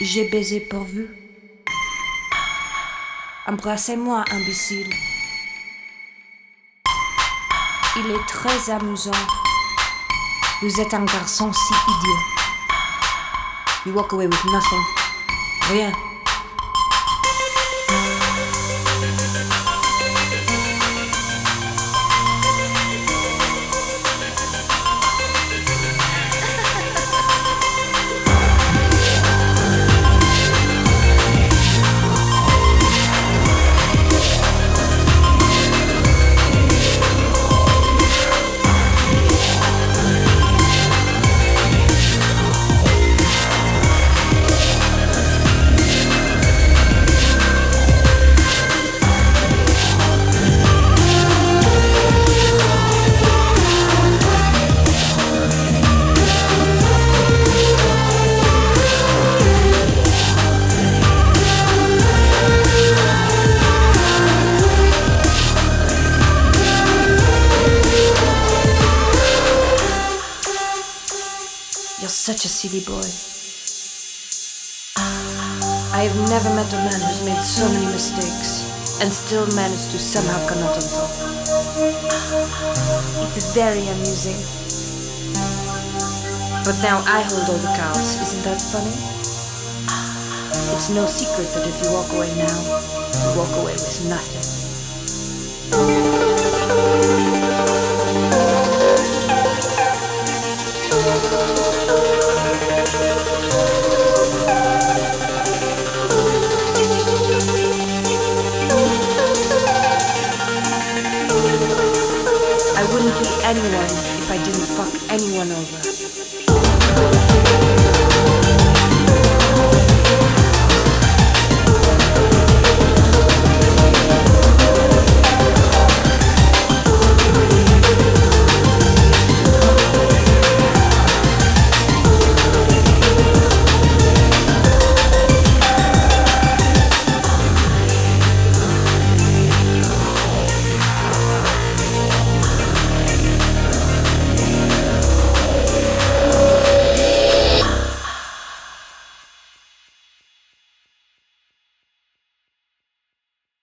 J'ai baisé pourvu. Embrassez-moi, imbécile. Il est très amusant. Vous êtes un garçon si idiot. You walk away with nothing. Rien. Such a silly boy. I have never met a man who's made so many mistakes and still managed to somehow come out on top. It's very amusing. But now I hold all the cards, isn't that funny? It's no secret that if you walk away now, you walk away with nothing. Anyone if I didn't fuck anyone over.